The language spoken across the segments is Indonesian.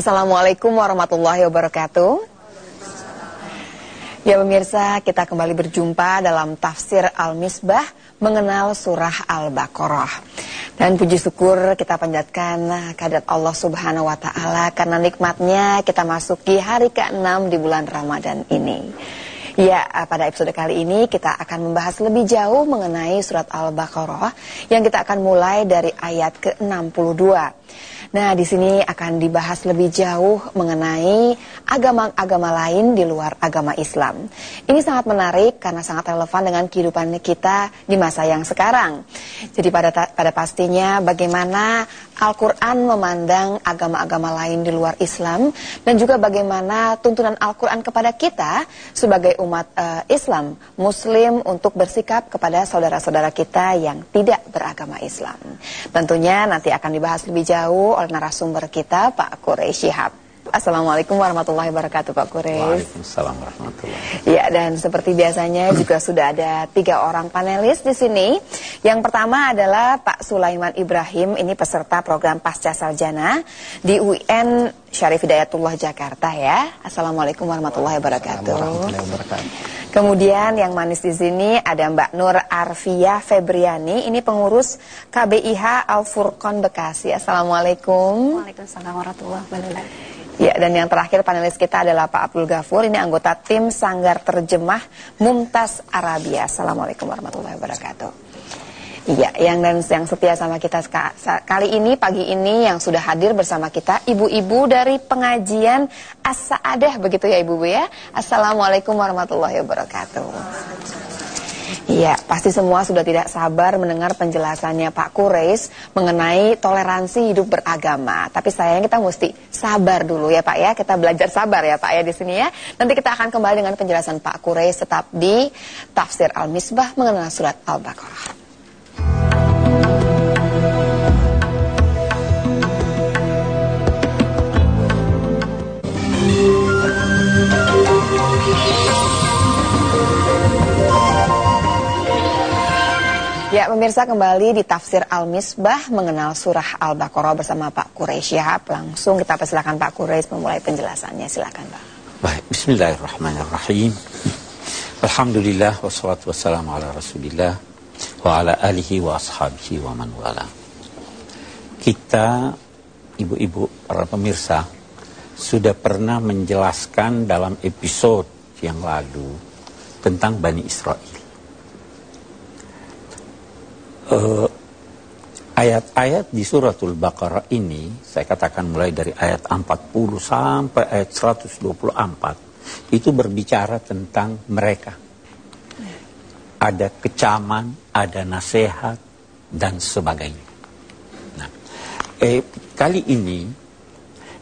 Assalamualaikum warahmatullahi wabarakatuh. Ya pemirsa, kita kembali berjumpa dalam tafsir Al-Misbah mengenal surah Al-Baqarah. Dan puji syukur kita panjatkan kehadirat Allah Subhanahu wa taala karena nikmatnya kita masuki hari ke-6 di bulan Ramadan ini. Ya, pada episode kali ini kita akan membahas lebih jauh mengenai surat Al-Baqarah yang kita akan mulai dari ayat ke-62. Nah, di sini akan dibahas lebih jauh mengenai agama-agama lain di luar agama Islam. Ini sangat menarik karena sangat relevan dengan kehidupan kita di masa yang sekarang. Jadi pada pada pastinya bagaimana Al-Qur'an memandang agama-agama lain di luar Islam dan juga bagaimana tuntunan Al-Qur'an kepada kita sebagai umat uh, Islam, muslim untuk bersikap kepada saudara-saudara kita yang tidak beragama Islam. Tentunya nanti akan dibahas lebih jauh oleh narasumber kita Pak Quraish Shihab. Assalamualaikum warahmatullahi wabarakatuh Pak Quraish. Waalaikumsalam warahmatullahi Ya dan seperti biasanya juga sudah ada tiga orang panelis di sini. Yang pertama adalah Pak Sulaiman Ibrahim, ini peserta program Pasca Sarjana di UN Syarif Hidayatullah Jakarta ya. Assalamualaikum warahmatullahi wabarakatuh. warahmatullahi wabarakatuh. Kemudian yang manis di sini ada Mbak Nur Arfia Febriani, ini pengurus KBIH Al Furqon Bekasi. Assalamualaikum. Waalaikumsalam warahmatullahi wabarakatuh. Ya, dan yang terakhir panelis kita adalah Pak Abdul Ghafur, ini anggota tim Sanggar Terjemah Mumtaz Arabia. Assalamualaikum warahmatullahi wabarakatuh. Iya, yang dan yang setia sama kita kali ini pagi ini yang sudah hadir bersama kita ibu-ibu dari pengajian As-Saadah begitu ya ibu-ibu ya. Assalamualaikum warahmatullahi wabarakatuh. Iya, pasti semua sudah tidak sabar mendengar penjelasannya Pak Kureis mengenai toleransi hidup beragama. Tapi sayang kita mesti sabar dulu ya Pak ya. Kita belajar sabar ya Pak ya di sini ya. Nanti kita akan kembali dengan penjelasan Pak Kureis tetap di Tafsir Al-Misbah mengenai surat Al-Baqarah. Pemirsa kembali di tafsir Al-Misbah mengenal surah Al-Baqarah bersama Pak Quraisy Syihab. Langsung kita persilakan Pak Quraisy memulai penjelasannya. Silakan, Pak. Baik, bismillahirrahmanirrahim. Alhamdulillah wassalatu wassalamu ala Rasulillah wa ala alihi wa ashabihi wa man wala. Kita ibu-ibu para pemirsa sudah pernah menjelaskan dalam episode yang lalu tentang Bani Israel. Ayat-ayat uh, di suratul Baqarah ini, saya katakan mulai dari ayat 40 sampai ayat 124, itu berbicara tentang mereka. Ada kecaman, ada nasihat, dan sebagainya. Nah, eh, kali ini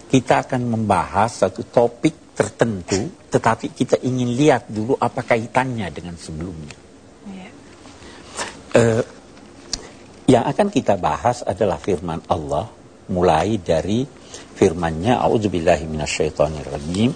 kita akan membahas satu topik tertentu, tetapi kita ingin lihat dulu apa kaitannya dengan sebelumnya. Yeah. Uh, yang akan kita bahas adalah firman Allah mulai dari firman-Nya A'udzubillahi minasyaitonirrajim.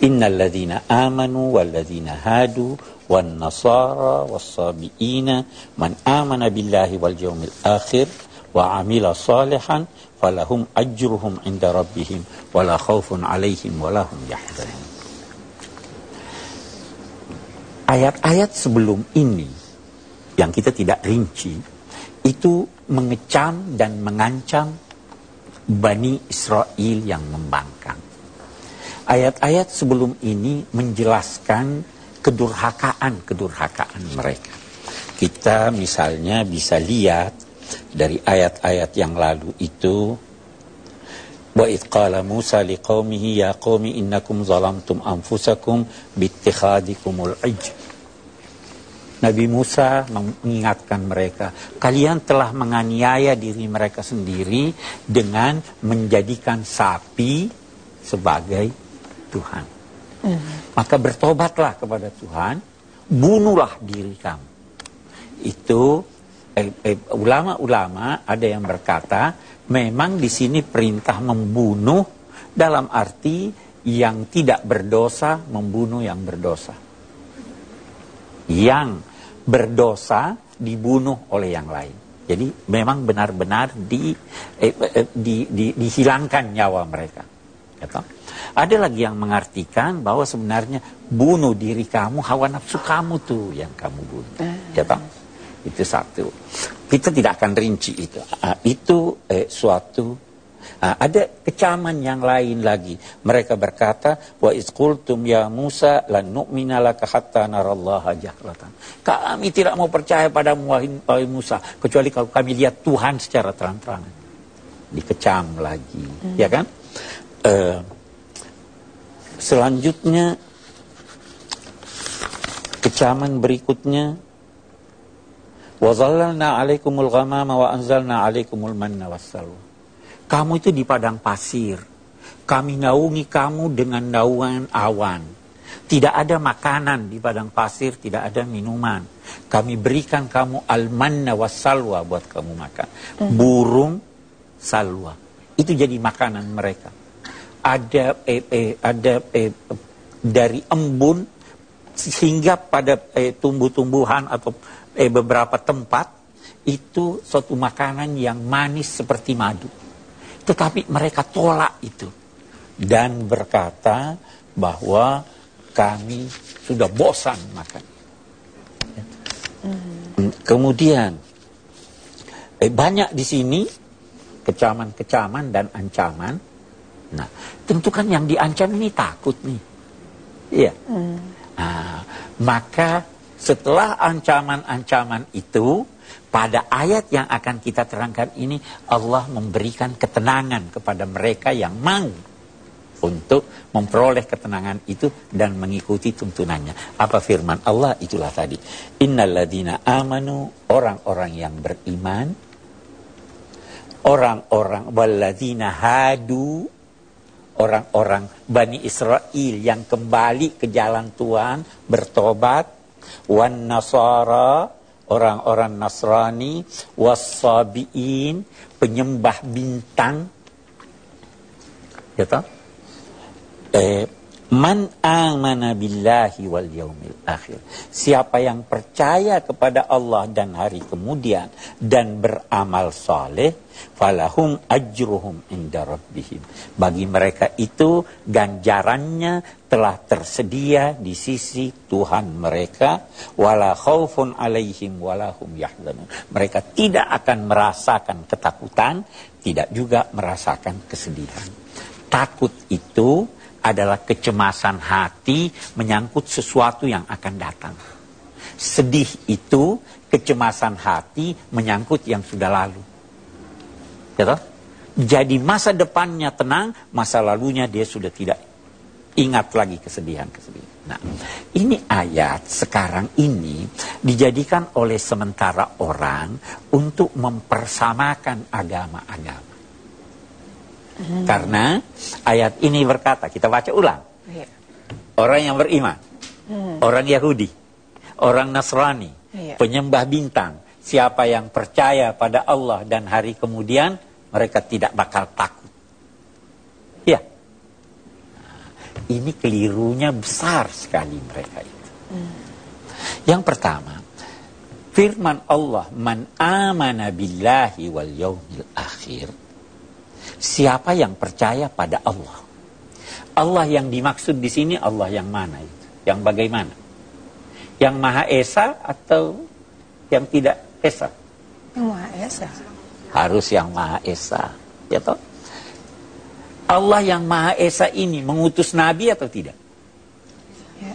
Innal ladzina amanu wal ladzina hadu wan nasara was sabiina man amana billahi wal yawmil akhir wa amila salihan falahum ajruhum inda rabbihim wala khaufun alaihim wala hum yahzanun. Ayat-ayat sebelum ini yang kita tidak rinci itu mengecam dan mengancam Bani Israel yang membangkang. Ayat-ayat sebelum ini menjelaskan kedurhakaan-kedurhakaan mereka. Kita misalnya bisa lihat dari ayat-ayat yang lalu itu qala Musa liqaumihi ya qaumi innakum zalamtum anfusakum bittikhadikumul ijl Nabi Musa mengingatkan mereka, kalian telah menganiaya diri mereka sendiri dengan menjadikan sapi sebagai Tuhan. Mm. Maka bertobatlah kepada Tuhan, bunuhlah diri kamu. Itu ulama-ulama eh, eh, ada yang berkata, memang di sini perintah membunuh dalam arti yang tidak berdosa membunuh yang berdosa yang berdosa dibunuh oleh yang lain. Jadi memang benar-benar di, eh, eh, di, di, dihilangkan nyawa mereka. Toh? Ada lagi yang mengartikan bahwa sebenarnya bunuh diri kamu, hawa nafsu kamu tuh yang kamu bunuh. Ya toh? Itu satu. Kita tidak akan rinci itu. Uh, itu eh, suatu Nah, ada kecaman yang lain lagi. Mereka berkata, wa isqultum ya Musa lan nu'mina laka hatta narallaha jahratan. Kami tidak mau percaya pada wahai Musa kecuali kalau kami lihat Tuhan secara terang-terangan. Dikecam lagi, hmm. ya kan? Uh, selanjutnya kecaman berikutnya 'alaikumul ghamama wa anzalna 'alaikumul manna wassalwa kamu itu di padang pasir. Kami naungi kamu dengan naungan awan. Tidak ada makanan di padang pasir, tidak ada minuman. Kami berikan kamu almanna wassalwa buat kamu makan. Hmm. Burung salwa. Itu jadi makanan mereka. Ada eh, eh, ada eh, dari embun sehingga pada eh, tumbuh-tumbuhan atau eh, beberapa tempat itu suatu makanan yang manis seperti madu. Tetapi mereka tolak itu. Dan berkata bahwa kami sudah bosan makan. Hmm. Kemudian eh, banyak di sini kecaman-kecaman dan ancaman. Nah, tentu kan yang diancam ini takut nih. Iya. Hmm. Nah, maka setelah ancaman-ancaman itu pada ayat yang akan kita terangkan ini Allah memberikan ketenangan kepada mereka yang mau untuk memperoleh ketenangan itu dan mengikuti tuntunannya. Apa firman Allah itulah tadi. Innalladzina amanu orang-orang yang beriman orang-orang walladzina hadu orang-orang Bani Israel yang kembali ke jalan Tuhan bertobat wan nasara orang-orang Nasrani, wasabiin, penyembah bintang. Tak? Eh, man amana billahi wal yaumil akhir. Siapa yang percaya kepada Allah dan hari kemudian dan beramal saleh, falahum ajruhum inda rabbihim. Bagi mereka itu ganjarannya telah tersedia di sisi Tuhan mereka wala khaufun alaihim wala hum yahzanun. Mereka tidak akan merasakan ketakutan, tidak juga merasakan kesedihan. Takut itu adalah kecemasan hati menyangkut sesuatu yang akan datang. Sedih itu kecemasan hati menyangkut yang sudah lalu. Gitu? Jadi masa depannya tenang, masa lalunya dia sudah tidak ingat lagi kesedihan-kesedihan. Nah, ini ayat sekarang ini dijadikan oleh sementara orang untuk mempersamakan agama-agama. Hmm. Karena ayat ini berkata, kita baca ulang. Yeah. Orang yang beriman, hmm. orang Yahudi, orang Nasrani, yeah. penyembah bintang, siapa yang percaya pada Allah dan hari kemudian, mereka tidak bakal takut. Ya. Ini kelirunya besar sekali mereka itu. Hmm. Yang pertama, firman Allah, "Man amana billahi wal yaumil akhir." Siapa yang percaya pada Allah? Allah yang dimaksud di sini Allah yang mana itu? Yang bagaimana? Yang Maha Esa atau yang tidak Esa? Yang Maha Esa harus yang Maha Esa. Ya toh? Allah yang Maha Esa ini mengutus Nabi atau tidak? Ya.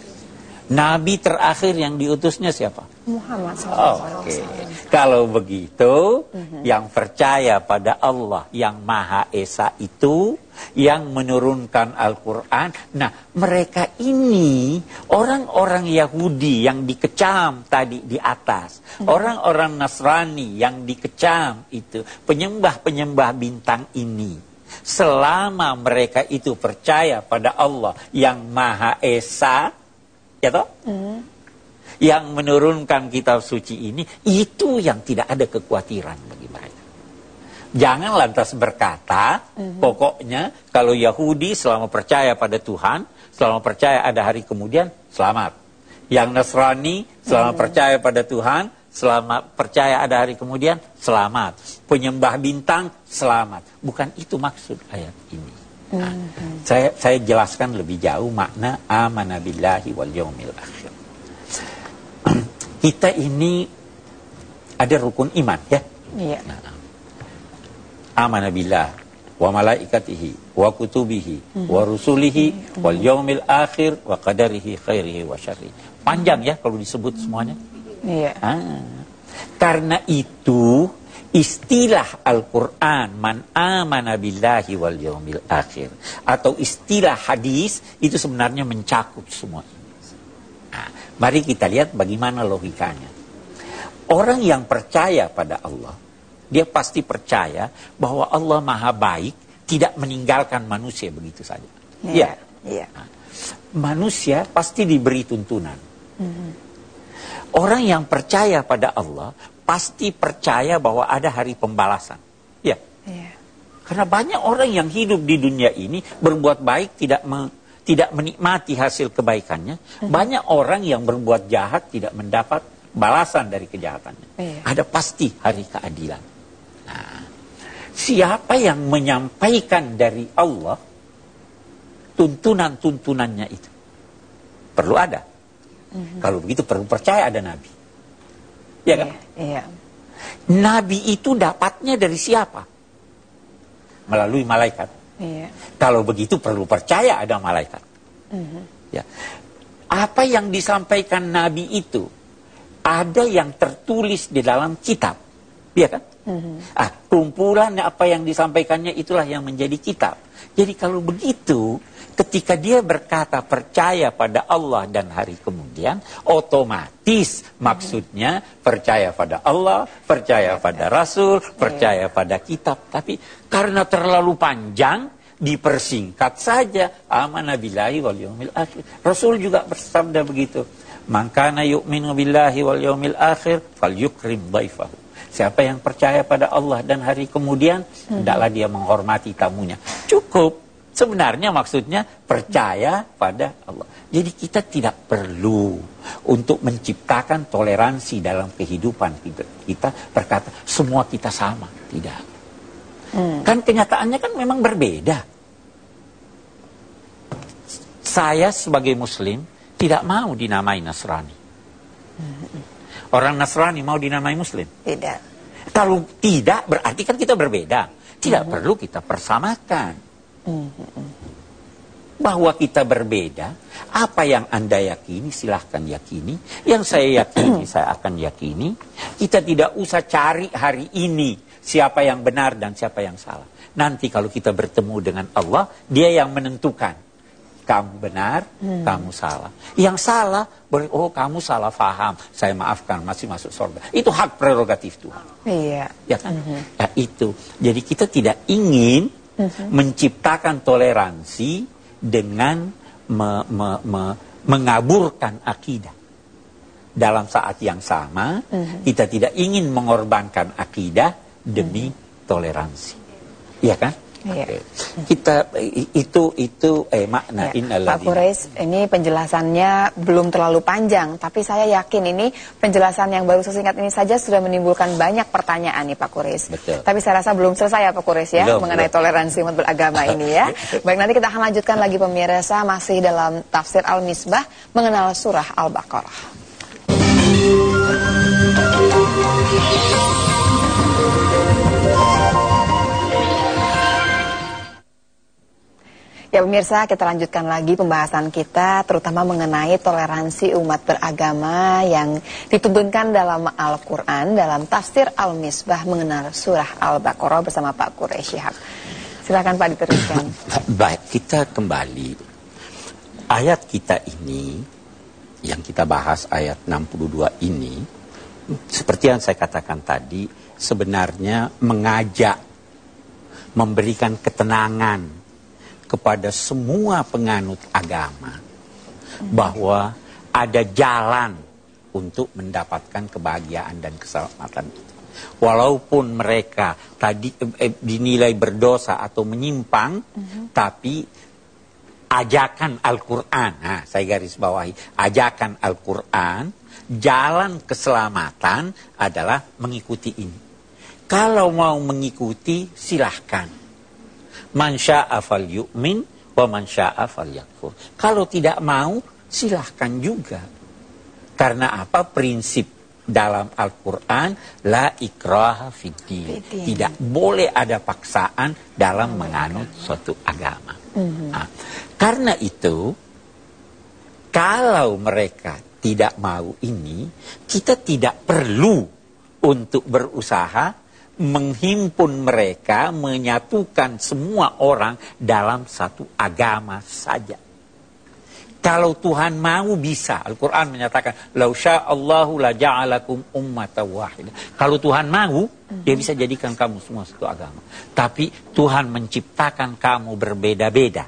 Nabi terakhir yang diutusnya siapa? Muhammad SAW. Oke, okay. kalau begitu, mm-hmm. yang percaya pada Allah yang Maha Esa itu, yang menurunkan Al-Quran, nah mereka ini orang-orang Yahudi yang dikecam tadi di atas, mm-hmm. orang-orang Nasrani yang dikecam itu, penyembah-penyembah bintang ini. Selama mereka itu percaya pada Allah yang Maha Esa, ya toh? Mm-hmm yang menurunkan kitab suci ini, itu yang tidak ada kekhawatiran bagi mereka. Jangan lantas berkata, mm-hmm. pokoknya kalau Yahudi selama percaya pada Tuhan, selama percaya ada hari kemudian, selamat. Yang Nasrani selama mm-hmm. percaya pada Tuhan, selama percaya ada hari kemudian, selamat. Penyembah bintang, selamat. Bukan itu maksud ayat ini. Nah, saya saya jelaskan lebih jauh makna amana billahi wal yaumil akhir. Kita ini ada rukun iman ya. Iya. Amana billah wa malaikatihi wa kutubihi wa rusulihi wal yaumil akhir wa qadarihi khairihi wa syarrihi. Panjang ya kalau disebut semuanya. Iya. Ah. Karena itu istilah Al-Quran man amana billahi wal yaumil akhir atau istilah hadis itu sebenarnya mencakup semua nah, mari kita lihat bagaimana logikanya orang yang percaya pada Allah dia pasti percaya bahwa Allah maha baik tidak meninggalkan manusia begitu saja Iya. ya Iya. manusia pasti diberi tuntunan orang yang percaya pada Allah pasti percaya bahwa ada hari pembalasan. Ya, Iya. karena banyak orang yang hidup di dunia ini berbuat baik tidak me- tidak menikmati hasil kebaikannya. Banyak orang yang berbuat jahat tidak mendapat balasan dari kejahatannya. Iya. Ada pasti hari keadilan. Nah, siapa yang menyampaikan dari Allah tuntunan-tuntunannya itu? Perlu ada. Kalau begitu perlu percaya ada nabi. Ya kan? Iya. Nabi itu dapatnya dari siapa? Melalui malaikat. Iya. Kalau begitu perlu percaya ada malaikat. Ya. Apa yang disampaikan Nabi itu ada yang tertulis di dalam kitab, ya kan? Ah, kumpulan apa yang disampaikannya itulah yang menjadi kitab. Jadi kalau begitu, ketika dia berkata percaya pada Allah dan hari kemudian, otomatis maksudnya percaya pada Allah, percaya pada Rasul, percaya pada kitab. Tapi karena terlalu panjang, dipersingkat saja. Amanah billahi wal yaumil akhir. Rasul juga bersabda begitu. Mangkana yu'minu billahi wal yaumil akhir, fal yukrim daifahu. Siapa yang percaya pada Allah dan hari kemudian, hendaklah dia menghormati tamunya. Cukup. Sebenarnya maksudnya percaya pada Allah. Jadi kita tidak perlu untuk menciptakan toleransi dalam kehidupan kita berkata semua kita sama. Tidak. Kan kenyataannya kan memang berbeda. Saya sebagai muslim tidak mau dinamai Nasrani. Orang Nasrani mau dinamai muslim. Tidak. Kalau tidak berarti kan kita berbeda. Tidak perlu kita persamakan. Bahwa kita berbeda, apa yang Anda yakini silahkan yakini. Yang saya yakini saya akan yakini. Kita tidak usah cari hari ini siapa yang benar dan siapa yang salah. Nanti kalau kita bertemu dengan Allah, dia yang menentukan. Kamu benar, kamu salah. Yang salah, boleh, oh kamu salah faham. Saya maafkan, masih masuk surga. Itu hak prerogatif Tuhan. Iya. Ya kan? Ya, itu. Jadi kita tidak ingin menciptakan toleransi dengan me- me- me- mengaburkan akidah. Dalam saat yang sama, kita tidak ingin mengorbankan akidah demi toleransi. Iya kan? Iya. Oke. Kita itu itu eh makna Ya, innalladzina- Pak Kureis, ini penjelasannya belum terlalu panjang, tapi saya yakin ini penjelasan yang baru sesingkat ini saja sudah menimbulkan banyak pertanyaan nih Pak Kureis. Betul. Tapi saya rasa belum selesai ya Pak Kureis ya Belum, mengenai belum. toleransi umat beragama ini ya. Baik nanti kita akan lanjutkan lagi pemirsa masih dalam tafsir Al-Misbah mengenal surah Al-Baqarah. Ya pemirsa, kita lanjutkan lagi pembahasan kita terutama mengenai toleransi umat beragama yang dituntunkan dalam Al-Quran dalam tafsir Al-Misbah mengenal surah Al-Baqarah bersama Pak Quraish Shihab. Silakan Pak diteruskan. Baik, kita kembali. Ayat kita ini, yang kita bahas ayat 62 ini, seperti yang saya katakan tadi, sebenarnya mengajak, memberikan ketenangan kepada semua penganut agama bahwa ada jalan untuk mendapatkan kebahagiaan dan keselamatan itu. Walaupun mereka tadi eh, dinilai berdosa atau menyimpang, tapi ajakan Al-Quran, nah, saya garis bawahi, ajakan Al-Quran, jalan keselamatan adalah mengikuti ini. Kalau mau mengikuti, silahkan. Man sya'a yu'min wa man sya'a yakfur. Kalau tidak mau, silahkan juga. Karena apa? Prinsip dalam Al-Quran la ikraha fiddin. Tidak boleh ada paksaan dalam menganut suatu agama. Nah, karena itu, kalau mereka tidak mau ini, kita tidak perlu untuk berusaha menghimpun mereka, menyatukan semua orang dalam satu agama saja. Kalau Tuhan mau bisa. Al-Quran menyatakan, Lau Allahu la ja'alakum ummata wahida. Kalau Tuhan mau, dia bisa jadikan kamu semua satu agama. Tapi Tuhan menciptakan kamu berbeda-beda.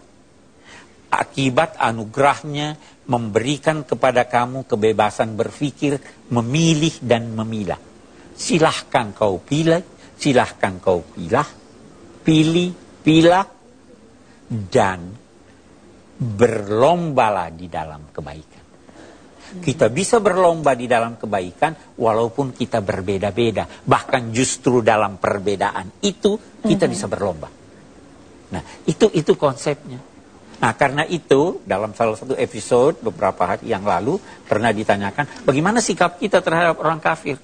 Akibat anugerahnya memberikan kepada kamu kebebasan berpikir, memilih dan memilah. Silahkan kau pilih, silahkan kau pilih, pilih, pilah, dan berlombalah di dalam kebaikan. Kita bisa berlomba di dalam kebaikan walaupun kita berbeda-beda. Bahkan justru dalam perbedaan itu kita mhm. bisa berlomba. Nah, itu itu konsepnya. Nah, karena itu dalam salah satu episode beberapa hari yang lalu pernah ditanyakan bagaimana sikap kita terhadap orang kafir.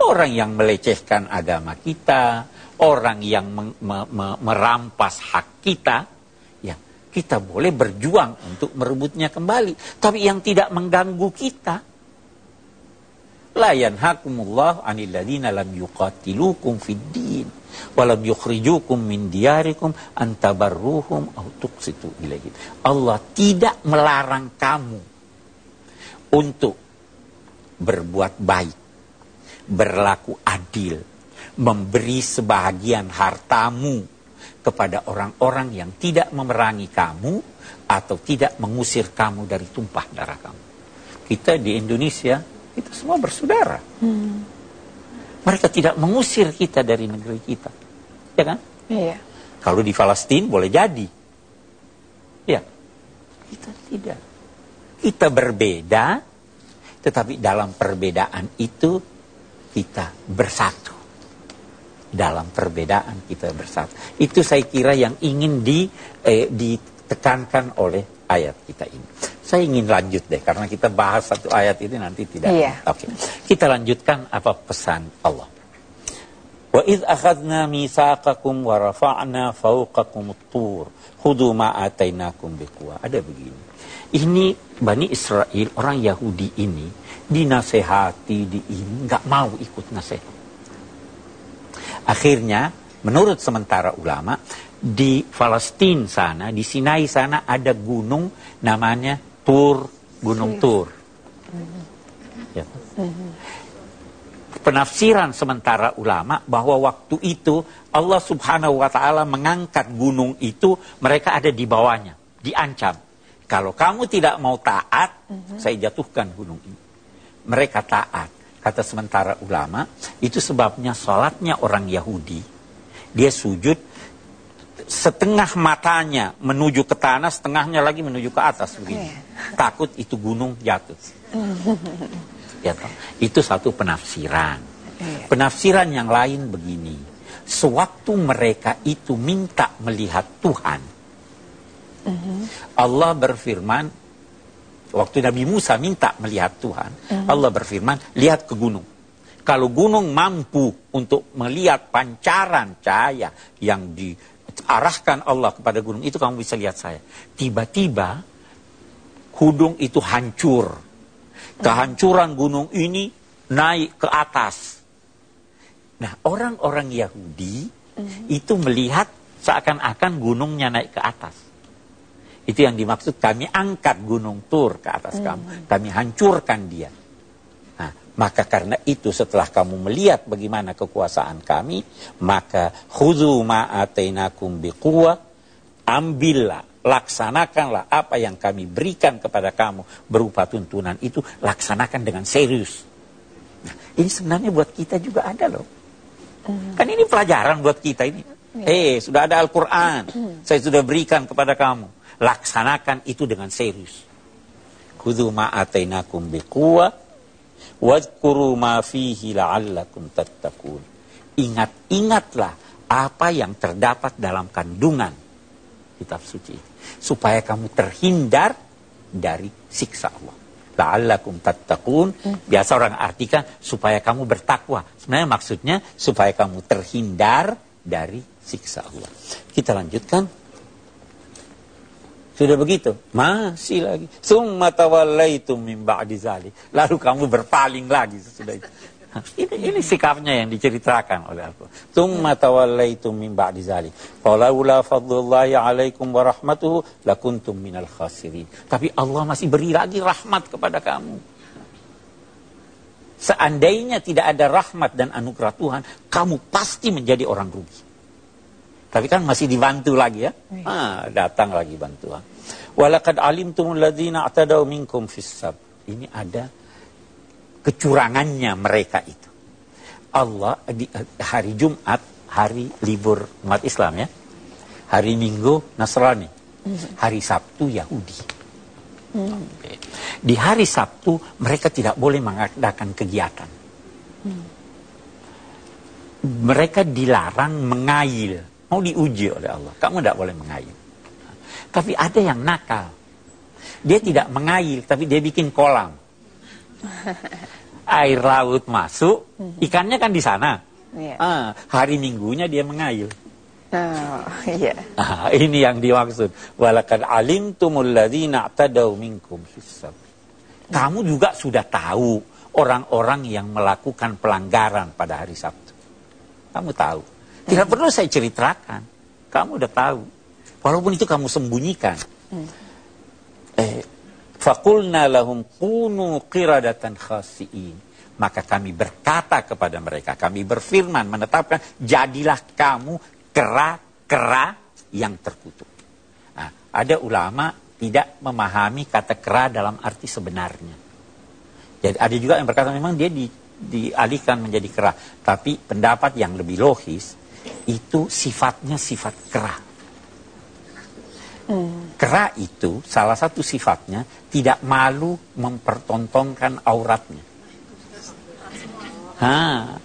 Orang yang melecehkan agama kita, orang yang me me me merampas hak kita, kita boleh berjuang untuk merebutnya kembali. Tapi yang tidak mengganggu kita. La yanhakumullah anil ladina lam yuqatilukum fid din. Walam yukhrijukum min diyarikum antabarruhum au tuqsitu ilaihim. Allah tidak melarang kamu untuk berbuat baik, berlaku adil, memberi sebahagian hartamu kepada orang-orang yang tidak memerangi kamu atau tidak mengusir kamu dari tumpah darah kamu. Kita di Indonesia, kita semua bersaudara. Hmm. Mereka tidak mengusir kita dari negeri kita. Ya kan? Iya. Kalau di Palestina boleh jadi. Ya. Kita tidak. Kita berbeda, tetapi dalam perbedaan itu kita bersatu dalam perbedaan kita bersatu. Itu saya kira yang ingin di, eh, ditekankan oleh ayat kita ini. Saya ingin lanjut deh karena kita bahas satu ayat ini nanti tidak. Iya. Oke. Okay. Kita lanjutkan apa pesan Allah. Wa id akhadna mitsaqakum wa rafa'na fawqakum tur khudhu ma atainakum biquwa. Ada begini. Ini Bani Israel, orang Yahudi ini dinasehati di ini nggak mau ikut nasihat. Akhirnya, menurut sementara ulama, di Palestina sana, di Sinai sana ada gunung namanya Tur, Gunung Tur. Ya. Penafsiran sementara ulama bahwa waktu itu Allah Subhanahu wa taala mengangkat gunung itu, mereka ada di bawahnya, diancam. Kalau kamu tidak mau taat, saya jatuhkan gunung ini. Mereka taat kata sementara ulama, itu sebabnya sholatnya orang Yahudi. Dia sujud setengah matanya menuju ke tanah, setengahnya lagi menuju ke atas begini. Iya. Takut itu gunung jatuh. ya, toh? Itu satu penafsiran. Iya. Penafsiran yang lain begini. Sewaktu mereka itu minta melihat Tuhan, mhm. Allah berfirman, Waktu Nabi Musa minta melihat Tuhan, uh-huh. Allah berfirman, lihat ke gunung. Kalau gunung mampu untuk melihat pancaran cahaya yang diarahkan Allah kepada gunung itu, kamu bisa lihat saya. Tiba-tiba, gunung itu hancur. Kehancuran gunung ini naik ke atas. Nah, orang-orang Yahudi uh-huh. itu melihat seakan-akan gunungnya naik ke atas. Itu yang dimaksud kami angkat gunung Tur ke atas hmm. kamu. Kami hancurkan dia. Nah, maka karena itu setelah kamu melihat bagaimana kekuasaan kami, maka khudzu ma'atainakum biquwa, ambillah, laksanakanlah apa yang kami berikan kepada kamu berupa tuntunan itu, laksanakan dengan serius. Nah, ini sebenarnya buat kita juga ada loh. Hmm. Kan ini pelajaran buat kita ini. Ya. Eh, sudah ada Al-Quran. Hmm. Saya sudah berikan kepada kamu laksanakan itu dengan serius. Khudhu ma'atainakum biquwa wadhkuru ma fihi la'allakum tattaqun. Ingat-ingatlah apa yang terdapat dalam kandungan kitab suci. Supaya kamu terhindar dari siksa Allah. La'allakum tattaqun. Biasa orang artikan supaya kamu bertakwa. Sebenarnya maksudnya supaya kamu terhindar dari siksa Allah. Kita lanjutkan. Sudah begitu? Masih lagi. Summa tawallaitum min ba'di zalik. Lalu kamu berpaling lagi sesudah itu. Ini, ini sikapnya yang diceritakan oleh Al-Quran. Tumma tawallaitum min ba'di zalik. Falaula fadlullahi alaikum wa rahmatuhu lakuntum minal khasirin. Tapi Allah masih beri lagi rahmat kepada kamu. Seandainya tidak ada rahmat dan anugerah Tuhan, kamu pasti menjadi orang rugi. Tapi kan masih dibantu lagi ya. Ah, datang lagi bantuan. Walakad alimtumul ladzina atadau minkum fissab. Ini ada kecurangannya mereka itu. Allah di hari Jumat hari libur umat Islam ya. Hari Minggu Nasrani. Hari Sabtu Yahudi. Oke. Di hari Sabtu mereka tidak boleh mengadakan kegiatan. Mereka dilarang mengail. Mau diuji oleh Allah. Kamu tidak boleh mengail. Tapi ada yang nakal. Dia tidak mengail, tapi dia bikin kolam air laut masuk, ikannya kan di sana. Iya. Ah, hari minggunya dia mengail. Oh, iya. Ah, ini yang dimaksud. Walakad alimtumul ladzina i'tadaw minkum hisab. Kamu juga sudah tahu orang-orang yang melakukan pelanggaran pada hari Sabtu. Kamu tahu. Tidak perlu saya ceritakan. Kamu udah tahu. Walaupun itu kamu sembunyikan. Eh, Fakulna lahum kunu qiradatan khasiin. Maka kami berkata kepada mereka, kami berfirman, menetapkan, jadilah kamu kera-kera yang terkutuk. Nah, ada ulama tidak memahami kata kera dalam arti sebenarnya. Jadi ada juga yang berkata memang dia di, dialihkan menjadi kera. Tapi pendapat yang lebih logis, itu sifatnya sifat kera. Kera itu salah satu sifatnya tidak malu mempertontonkan auratnya. Ha.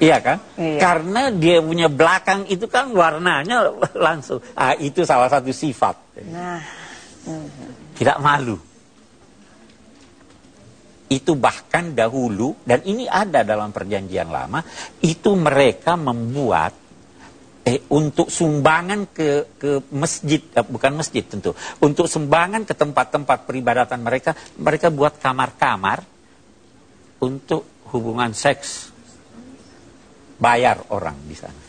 iya kan? Iya. Karena dia punya belakang itu kan warnanya langsung. Ah, itu salah satu sifat. Nah, Tidak malu. Itu bahkan dahulu dan ini ada dalam perjanjian lama, itu mereka membuat eh untuk sumbangan ke ke masjid eh, bukan masjid tentu untuk sumbangan ke tempat-tempat peribadatan mereka mereka buat kamar-kamar untuk hubungan seks. Bayar orang di sana.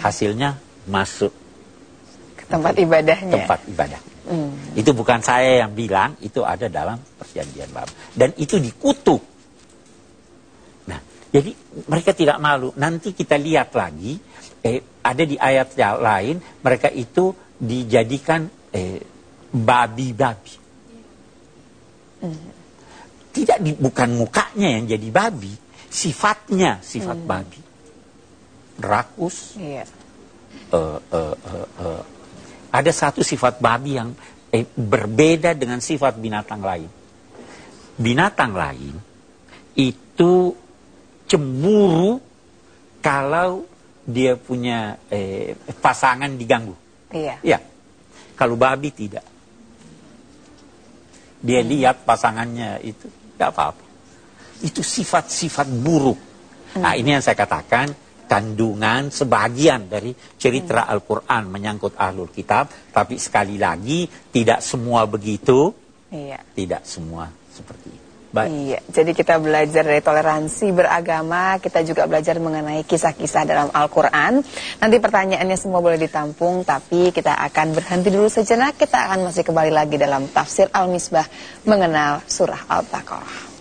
Hasilnya masuk ke tempat ibadahnya. tempat ibadah itu bukan saya yang bilang itu ada dalam perjanjian lama dan itu dikutuk nah jadi mereka tidak malu nanti kita lihat lagi eh, ada di ayat yang lain mereka itu dijadikan eh, babi-babi. Tidak di, bukan mukanya yang jadi babi, sifatnya sifat babi. Rakus. Iya. eh, eh, eh, eh, ada satu sifat babi yang eh, berbeda dengan sifat binatang lain. Binatang lain itu cemburu kalau dia punya eh, pasangan diganggu. Iya. Ya, kalau babi tidak. Dia lihat pasangannya itu, tidak apa-apa. Itu sifat-sifat buruk. Nah ini yang saya katakan, kandungan sebagian dari cerita Al-Quran menyangkut ahlul kitab. Tapi sekali lagi, tidak semua begitu, Iya. tidak semua seperti itu. Baik. Iya, jadi kita belajar dari toleransi beragama, kita juga belajar mengenai kisah-kisah dalam Al-Quran. Nanti pertanyaannya semua boleh ditampung, tapi kita akan berhenti dulu sejenak. Kita akan masih kembali lagi dalam tafsir Al-Misbah mengenal surah Al-Baqarah.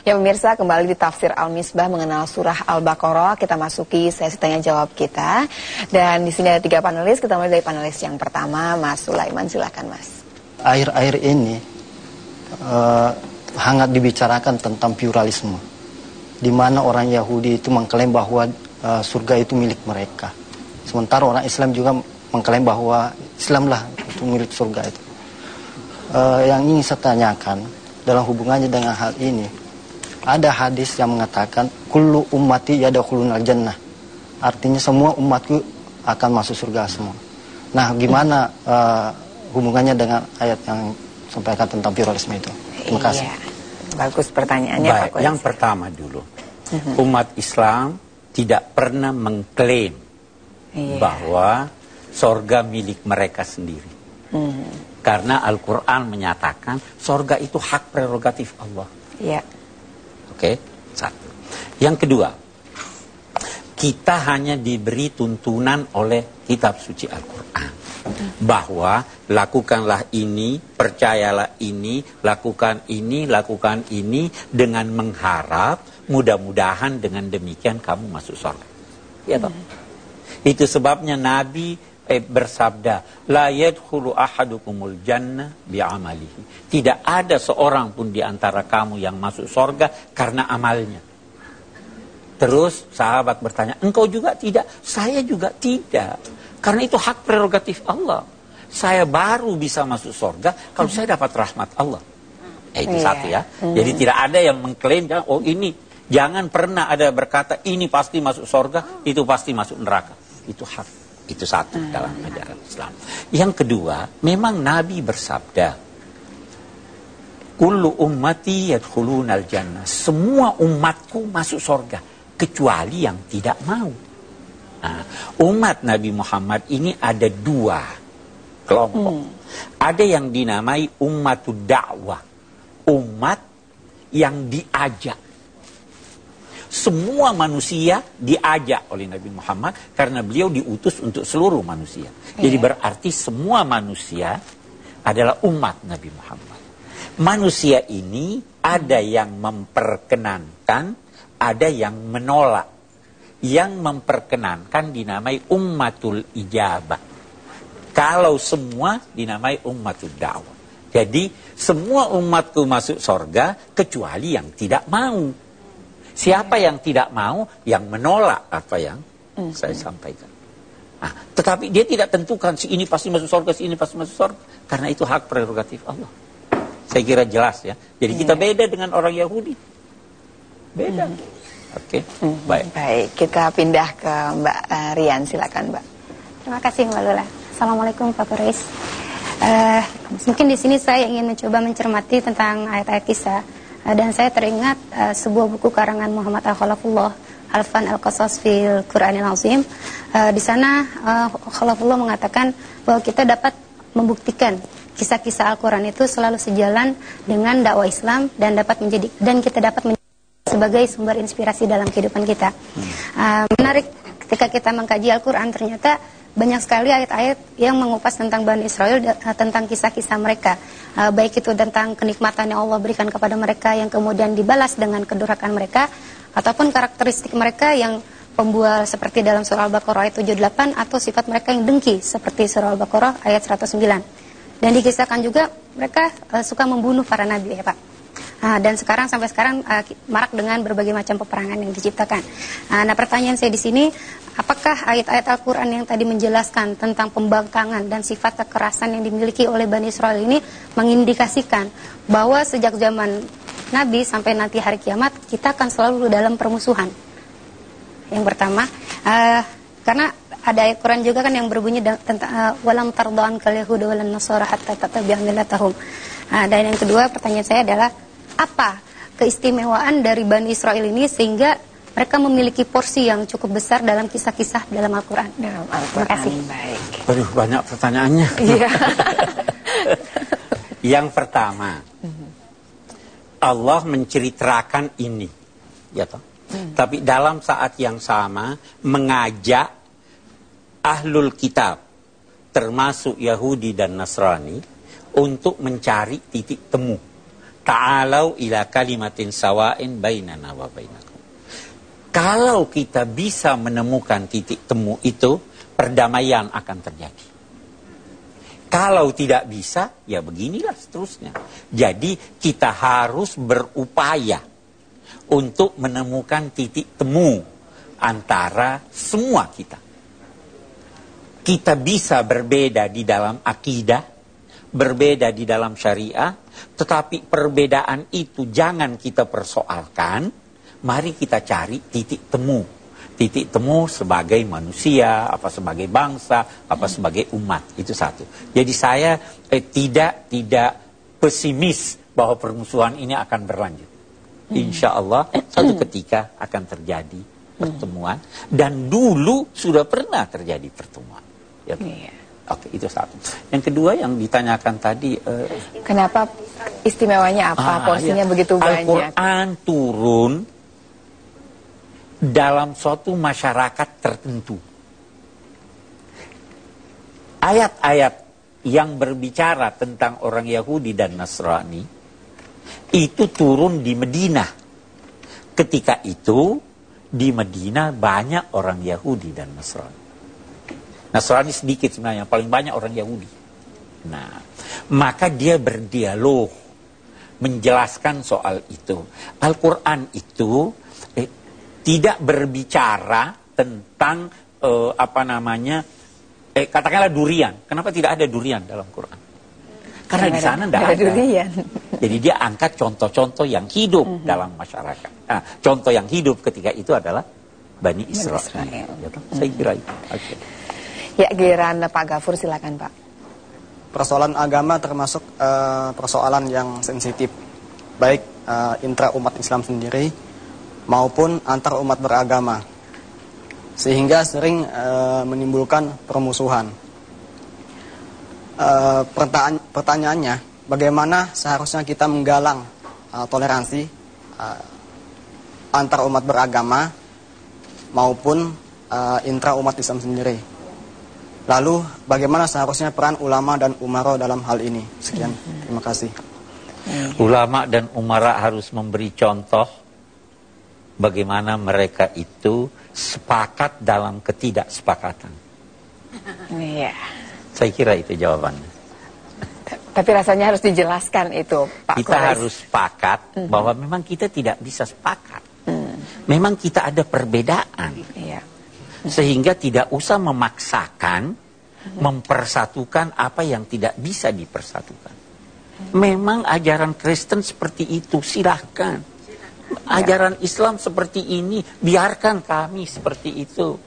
Ya pemirsa kembali di tafsir Al-Misbah mengenal surah Al-Baqarah. Kita masuki sesi tanya jawab kita. Dan di sini ada tiga panelis. Kita mulai dari panelis yang pertama Mas Sulaiman. Silakan Mas. akhir-akhir ini eh, hangat dibicarakan tentang pluralisme, di mana orang Yahudi itu mengklaim bahwa eh, surga itu milik mereka, sementara orang Islam juga mengklaim bahwa Islamlah itu milik surga itu. Eh, yang ingin saya tanyakan, dalam hubungannya dengan hal ini ada hadis yang mengatakan kullu ummati yadkhulunal jannah. Artinya semua umatku akan masuk surga semua. Nah, gimana uh, hubungannya dengan ayat yang sampaikan tentang pluralisme itu? Terima kasih. Iya. Bagus pertanyaannya Baik, Pak Yang pertama dulu. Mhm. Umat Islam tidak pernah mengklaim iya. bahwa sorga milik mereka sendiri. Hmm. Karena Al-Quran menyatakan sorga itu hak prerogatif Allah. Iya. Oke, satu. Yang kedua, kita hanya diberi tuntunan oleh kitab suci Al-Quran. Bahwa lakukanlah ini, percayalah ini, lakukan ini, lakukan ini dengan mengharap mudah-mudahan dengan demikian kamu masuk surga. Ya toh? Itu sebabnya Nabi eh, bersabda, la yadkhulu ahadukumul jannah bi'amalihi. Tidak ada seorang pun di antara kamu yang masuk sorga karena amalnya. Terus sahabat bertanya, engkau juga tidak? Saya juga tidak. Karena itu hak prerogatif Allah. Saya baru bisa masuk sorga kalau saya dapat rahmat Allah. Eh, itu yeah. satu ya. Mm. Jadi tidak ada yang mengklaim, oh ini. Jangan pernah ada berkata, ini pasti masuk sorga, itu pasti masuk neraka. Itu hak itu satu hmm. dalam ajaran Islam. Yang kedua, memang Nabi bersabda, Kullu ummati yadkhulunal jannah. Semua umatku masuk sorga. Kecuali yang tidak mau. Nah, umat Nabi Muhammad ini ada dua kelompok. Hmm. Ada yang dinamai umatud dakwah. Umat yang diajak semua manusia diajak oleh Nabi Muhammad karena beliau diutus untuk seluruh manusia. Jadi iya. berarti semua manusia adalah umat Nabi Muhammad. Manusia ini ada yang memperkenankan, ada yang menolak. Yang memperkenankan dinamai ummatul ijabah. Kalau semua dinamai ummatul dakwah. Jadi semua umatku masuk sorga kecuali yang tidak mau. Siapa yang tidak mau, yang menolak apa yang mm. saya sampaikan. Nah, tetapi dia tidak tentukan si ini pasti masuk surga, si ini pasti masuk surga. Karena itu hak prerogatif Allah. Saya kira jelas ya. Jadi yeah. kita iya. beda dengan orang Yahudi. Beda. Mm. Oke, okay. mm. baik. Baik, kita pindah ke Mbak uh, Rian, silakan Mbak. Terima kasih Mbak Lula. Assalamualaikum Pak Kurais. Uh, mungkin di sini saya ingin mencoba mencermati tentang ayat-ayat kisah Eh, dan saya teringat uh, sebuah buku karangan Muhammad Al-Khalafullah Alfan Al-Qasas fil Quranil Azim. Uh, di sana uh, Khalafullah mengatakan bahwa kita dapat membuktikan kisah-kisah Al-Qur'an itu selalu sejalan dengan dakwah Islam dan dapat menjadi dan kita dapat sebagai sumber inspirasi dalam kehidupan kita. Uh, menarik ketika kita mengkaji Al-Qur'an ternyata banyak sekali ayat-ayat yang mengupas tentang Bani Israel eh, tentang kisah-kisah mereka uh, baik itu tentang kenikmatan yang Allah berikan kepada mereka yang kemudian dibalas dengan kedurhakaan mereka ataupun karakteristik mereka yang pembual seperti dalam surah Al-Baqarah ayat 78 atau sifat mereka yang dengki seperti surah Al-Baqarah ayat 109 dan dikisahkan juga mereka uh, suka membunuh para nabi ya Pak Nah, dan sekarang sampai sekarang uh, marak dengan berbagai macam peperangan yang diciptakan. Uh, nah, pertanyaan saya di sini, apakah ayat-ayat Al-Qur'an yang tadi menjelaskan tentang pembangkangan dan sifat kekerasan yang dimiliki oleh Bani Israel ini mengindikasikan bahwa sejak zaman Nabi sampai nanti hari kiamat kita akan selalu dalam permusuhan. Yang pertama, uh, karena ada ayat Quran juga kan yang berbunyi tentang uh, walam tardaan kal yahuda walan nasara hatta tattabi'a. Uh, dan yang kedua pertanyaan saya adalah apa keistimewaan dari Bani Israel ini sehingga mereka memiliki porsi yang cukup besar dalam kisah-kisah dalam Al-Quran. Dalam Al-Quran. Terima kasih. Baik. Aduh, banyak pertanyaannya. Iya. yang pertama, Allah menceritakan ini, ya toh. Hmm. Tapi dalam saat yang sama mengajak ahlul kitab, termasuk Yahudi dan Nasrani, untuk mencari titik temu ta'alau ila kalimatin sawa'in bainana wa bainakum. Kalau kita bisa menemukan titik temu itu, perdamaian akan terjadi. Kalau tidak bisa, ya beginilah seterusnya. Jadi kita harus berupaya untuk menemukan titik temu antara semua kita. Kita bisa berbeda di dalam akidah, berbeda di dalam syariah, tetapi perbedaan itu jangan kita persoalkan, mari kita cari titik temu. Titik temu sebagai manusia, apa sebagai bangsa, apa sebagai umat. Itu satu. Jadi saya eh, tidak tidak pesimis bahwa permusuhan ini akan berlanjut. Insya Allah satu ketika akan terjadi pertemuan dan dulu sudah pernah terjadi pertemuan. Ya. Oke, itu satu. Yang kedua yang ditanyakan tadi uh, kenapa istimewanya apa? Ah, Porsinya iya. begitu banyak. Al-Qur'an turun dalam suatu masyarakat tertentu. Ayat-ayat yang berbicara tentang orang Yahudi dan Nasrani itu turun di Medina. Ketika itu di Medina banyak orang Yahudi dan Nasrani. Nasrani sedikit sebenarnya, paling banyak orang Yahudi. Nah, maka dia berdialog, menjelaskan soal itu. Al-Quran itu eh, tidak berbicara tentang eh, apa namanya, eh, katakanlah durian. Kenapa tidak ada durian dalam Quran? Karena di sana tidak ada. Durian. Jadi dia angkat contoh-contoh yang hidup mm -hmm. dalam masyarakat. Nah, contoh yang hidup ketika itu adalah Bani Israel. Israel. Ya, mm -hmm. Saya kira itu. Okay. Ya, giliran Pak Gafur silakan Pak. Persoalan agama termasuk uh, persoalan yang sensitif, baik uh, intra umat Islam sendiri maupun antar umat beragama, sehingga sering uh, menimbulkan permusuhan. Uh, pertanya pertanyaannya, bagaimana seharusnya kita menggalang uh, toleransi uh, antar umat beragama maupun uh, intra umat Islam sendiri? Lalu bagaimana seharusnya peran ulama dan umara dalam hal ini? Sekian, terima kasih. Ulama dan umara harus memberi contoh bagaimana mereka itu sepakat dalam ketidaksepakatan. Iya. Saya kira itu jawabannya. Tapi rasanya harus dijelaskan itu, Pak Kita Kores. harus sepakat mm -hmm. bahwa memang kita tidak bisa sepakat. Mm. Memang kita ada perbedaan. Iya sehingga tidak usah memaksakan mempersatukan apa yang tidak bisa dipersatukan. Memang ajaran Kristen seperti itu, silahkan. Ajaran Islam seperti ini, biarkan kami seperti itu.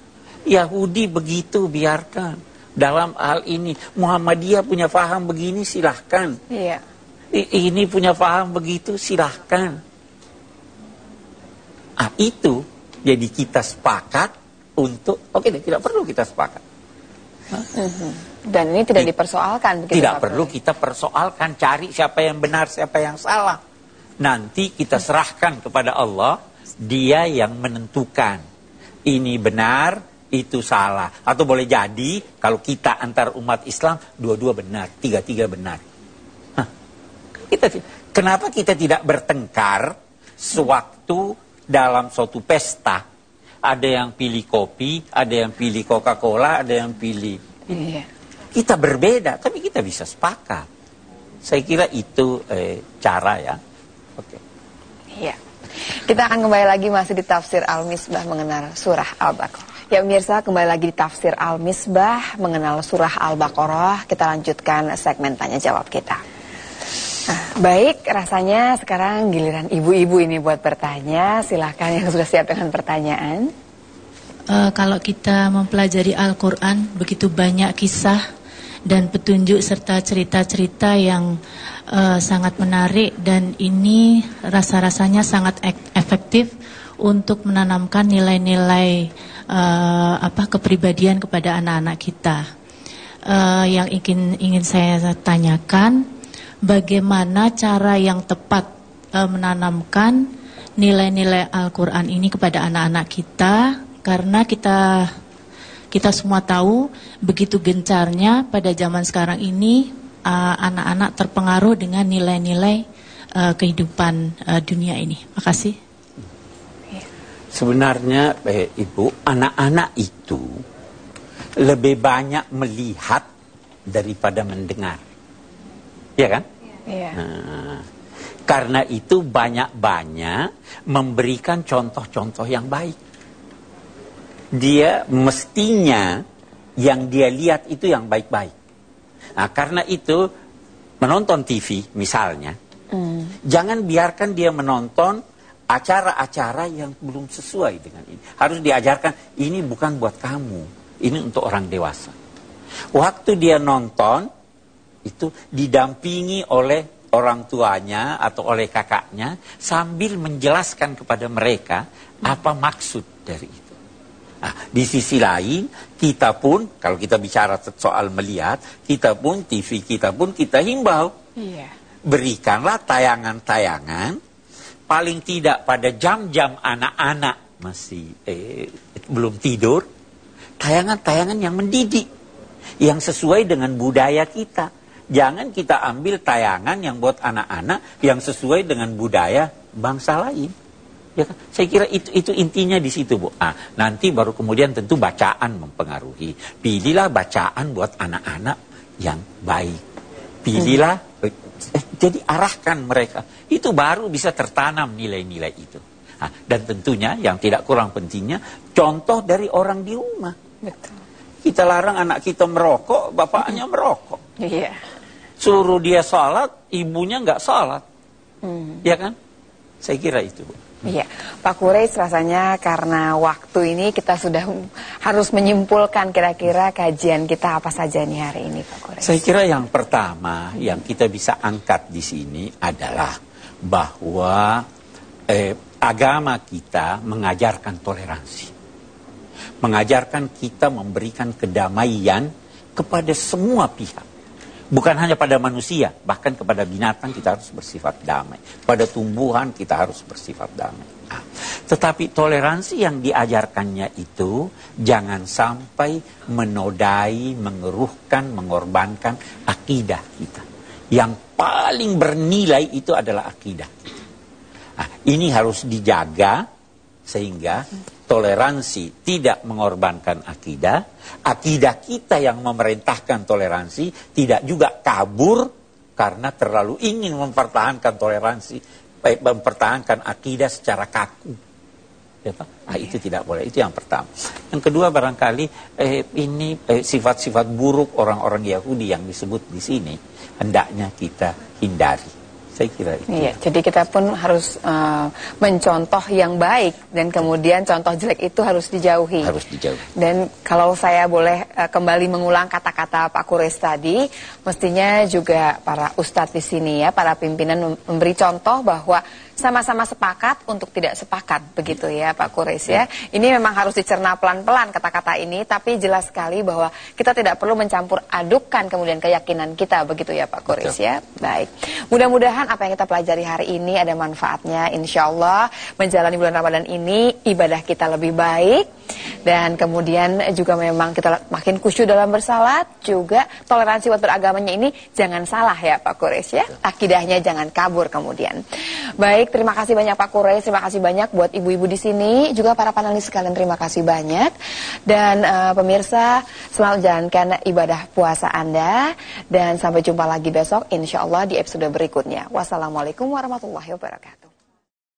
Yahudi begitu, biarkan. Dalam hal ini, Muhammadiyah punya faham begini, silahkan. Iya. Ini punya faham begitu, silahkan. Ah, itu jadi kita sepakat untuk oke okay, tidak perlu kita sepakat. Dan ini tidak dipersoalkan begitu Tidak perlu kita persoalkan cari siapa yang benar, siapa yang salah. Nanti kita serahkan kepada Allah, Dia yang menentukan. Ini benar, itu salah. Atau boleh jadi kalau kita antar umat Islam dua-dua benar, tiga-tiga benar. Hah. Kita kenapa kita tidak bertengkar sewaktu dalam suatu pesta ada yang pilih kopi, ada yang pilih Coca-Cola, ada yang pilih. Iya. Kita berbeda, tapi kita bisa sepakat. Saya kira itu eh, cara ya. Oke. Okay. Iya. Kita akan kembali lagi masih di tafsir Al-Misbah mengenal surah Al-Baqarah. Ya pemirsa, kembali lagi di tafsir Al-Misbah mengenal surah Al-Baqarah. Kita lanjutkan segmen tanya jawab kita. Baik, rasanya sekarang giliran ibu-ibu ini buat bertanya. Silahkan yang sudah siap dengan pertanyaan. Uh, kalau kita mempelajari Al-Quran, begitu banyak kisah dan petunjuk serta cerita-cerita yang uh, sangat menarik dan ini rasa-rasanya sangat efektif untuk menanamkan nilai-nilai uh, apa kepribadian kepada anak-anak kita. Uh, yang ingin ingin saya tanyakan bagaimana cara yang tepat e, menanamkan nilai-nilai Al-Qur'an ini kepada anak-anak kita karena kita kita semua tahu begitu gencarnya pada zaman sekarang ini eh, anak-anak uh, terpengaruh dengan nilai-nilai uh, kehidupan uh, dunia ini. Makasih. Sebenarnya eh, Ibu, anak-anak itu lebih banyak melihat daripada mendengar. Ya kan? Iya. Nah, karena itu banyak-banyak memberikan contoh-contoh yang baik. Dia mestinya yang dia lihat itu yang baik-baik. Nah, karena itu menonton TV misalnya, hmm. jangan biarkan dia menonton acara-acara yang belum sesuai dengan ini. Harus diajarkan ini bukan buat kamu, ini untuk orang dewasa. Waktu dia nonton itu didampingi oleh orang tuanya atau oleh kakaknya sambil menjelaskan kepada mereka apa maksud dari itu. Nah, di sisi lain, kita pun, kalau kita bicara soal melihat, kita pun, TV kita pun, kita himbau. Iya. Berikanlah tayangan-tayangan, paling tidak pada jam-jam anak-anak masih eh, belum tidur, tayangan-tayangan yang mendidik, yang sesuai dengan budaya kita. Jangan kita ambil tayangan yang buat anak-anak yang sesuai dengan budaya bangsa lain. Ya kan? Saya kira itu itu intinya di situ, Bu. Nah, nanti baru kemudian tentu bacaan mempengaruhi. Pilihlah bacaan buat anak-anak yang baik. Pilihlah eh, jadi arahkan mereka. Itu baru bisa tertanam nilai-nilai itu. Nah, dan tentunya yang tidak kurang pentingnya contoh dari orang di rumah. Betul. Kita larang anak kita merokok, bapaknya merokok. Iya. Suruh dia sholat, ibunya nggak sholat. Hmm. Ya kan? Saya kira itu. Iya, Pak Kureis rasanya karena waktu ini kita sudah harus menyimpulkan kira-kira kajian kita apa saja nih hari ini Pak Kureis. Saya kira yang pertama yang kita bisa angkat di sini adalah bahwa eh, agama kita mengajarkan toleransi. Mengajarkan kita memberikan kedamaian kepada semua pihak. Bukan hanya pada manusia, bahkan kepada binatang kita harus bersifat damai. Pada tumbuhan kita harus bersifat damai. Nah, tetapi toleransi yang diajarkannya itu jangan sampai menodai, mengeruhkan, mengorbankan akidah kita. Yang paling bernilai itu adalah akidah. Nah, ini harus dijaga sehingga toleransi tidak mengorbankan akidah, akidah kita yang memerintahkan toleransi tidak juga kabur karena terlalu ingin mempertahankan toleransi, baik mempertahankan akidah secara kaku. Ya, nah, itu tidak boleh. Itu yang pertama. Yang kedua barangkali eh, ini eh, sifat-sifat eh, buruk orang-orang Yahudi yang disebut di sini hendaknya kita hindari. Saya kira itu. Iya, jadi kita pun harus uh, mencontoh yang baik dan kemudian contoh jelek itu harus dijauhi. Harus dijauhi. Dan kalau saya boleh uh, kembali mengulang kata-kata Pak Kures tadi, mestinya juga para ustadz di sini ya, para pimpinan memberi contoh bahwa sama-sama sepakat untuk tidak sepakat begitu ya Pak Kures ya. Ini memang harus dicerna pelan-pelan kata-kata ini tapi jelas sekali bahwa kita tidak perlu mencampur adukkan kemudian keyakinan kita begitu ya Pak Kures ya. Baik. Mudah-mudahan apa yang kita pelajari hari ini ada manfaatnya insya Allah menjalani bulan Ramadan ini ibadah kita lebih baik dan kemudian juga memang kita makin khusyuk dalam bersalat juga toleransi buat beragamanya ini jangan salah ya Pak Kures ya. Akidahnya jangan kabur kemudian. Baik Baik, terima kasih banyak Pak Kureis, terima kasih banyak buat ibu-ibu di sini, juga para panelis sekalian terima kasih banyak. Dan uh, pemirsa, selamat jalankan ibadah puasa Anda dan sampai jumpa lagi besok insya Allah di episode berikutnya. Wassalamualaikum warahmatullahi wabarakatuh.